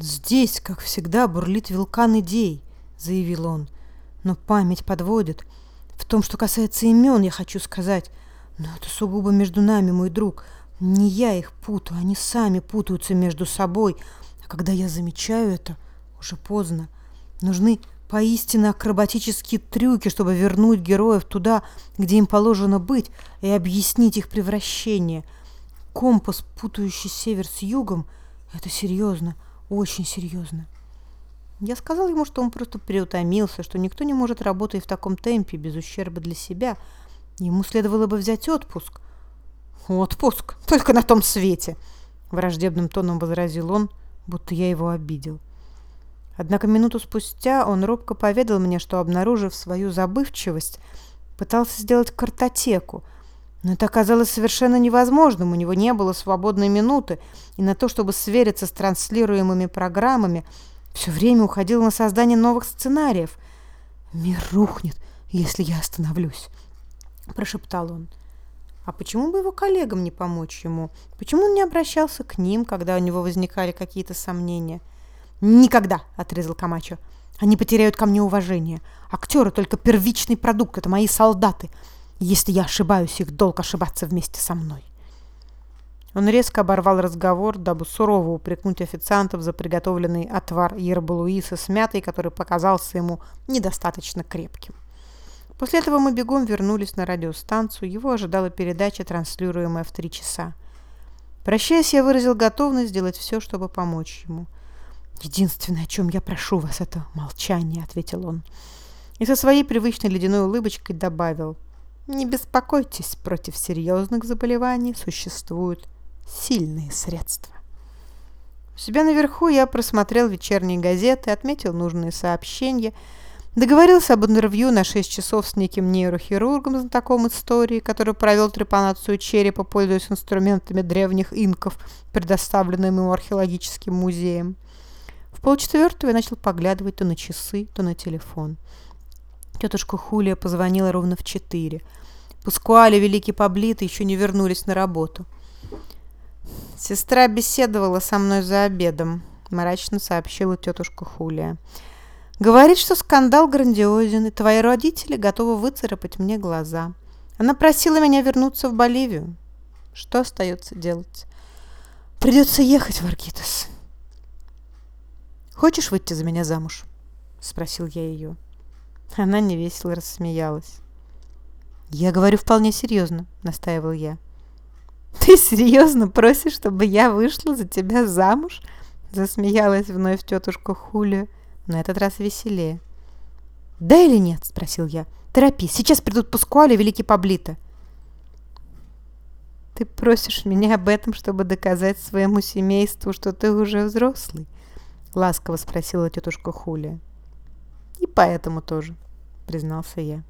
«Здесь, как всегда, бурлит вулкан идей», — заявил он. «Но память подводит. В том, что касается имен, я хочу сказать. Но это сугубо между нами, мой друг. Не я их путаю, они сами путаются между собой. А когда я замечаю это, уже поздно. Нужны поистине акробатические трюки, чтобы вернуть героев туда, где им положено быть, и объяснить их превращение. Компас, путающий север с югом, это серьезно, очень серьезно. Я сказал ему, что он просто переутомился, что никто не может работать в таком темпе без ущерба для себя. Ему следовало бы взять отпуск. «Отпуск? Только на том свете!» Враждебным тоном возразил он, будто я его обидел. Однако минуту спустя он робко поведал мне, что, обнаружив свою забывчивость, пытался сделать картотеку, но это оказалось совершенно невозможным, у него не было свободной минуты, и на то, чтобы свериться с транслируемыми программами, все время уходил на создание новых сценариев. «Мир рухнет, если я остановлюсь», – прошептал он. А почему бы его коллегам не помочь ему? Почему он не обращался к ним, когда у него возникали какие-то сомнения? «Никогда!» – отрезал Камачо. «Они потеряют ко мне уважение. Актеры – только первичный продукт, это мои солдаты. Если я ошибаюсь, их долг ошибаться вместе со мной». Он резко оборвал разговор, дабы сурово упрекнуть официантов за приготовленный отвар ербалуиса с мятой, который показался ему недостаточно крепким. После этого мы бегом вернулись на радиостанцию. Его ожидала передача, транслируемая в три часа. Прощаясь, я выразил готовность сделать все, чтобы помочь ему – «Единственное, о чем я прошу вас, это молчание», — ответил он. И со своей привычной ледяной улыбочкой добавил. «Не беспокойтесь, против серьезных заболеваний существуют сильные средства». У себя наверху я просмотрел вечерние газеты, отметил нужные сообщения, договорился об интервью на 6 часов с неким нейрохирургом, знатоком истории, который провел трепанацию черепа, пользуясь инструментами древних инков, предоставленными ему археологическим музеем. В полчетвертого я начал поглядывать то на часы, то на телефон. Тетушка Хулия позвонила ровно в четыре. Пускуали, Великий Поблит еще не вернулись на работу. «Сестра беседовала со мной за обедом», — мрачно сообщила тетушка Хулия. «Говорит, что скандал грандиозен, и твои родители готовы выцарапать мне глаза. Она просила меня вернуться в Боливию. Что остается делать? Придется ехать в Аркитос». «Хочешь выйти за меня замуж?» – спросил я ее. Она невесело рассмеялась. «Я говорю вполне серьезно», – настаивал я. «Ты серьезно просишь, чтобы я вышла за тебя замуж?» Засмеялась вновь тетушка Хулия, на этот раз веселее. «Да или нет?» – спросил я. «Торопись, сейчас придут Паскуали и Великий Паблита». «Ты просишь меня об этом, чтобы доказать своему семейству, что ты уже взрослый?» — ласково спросила тетушка Хулия. «И поэтому тоже», — признался я.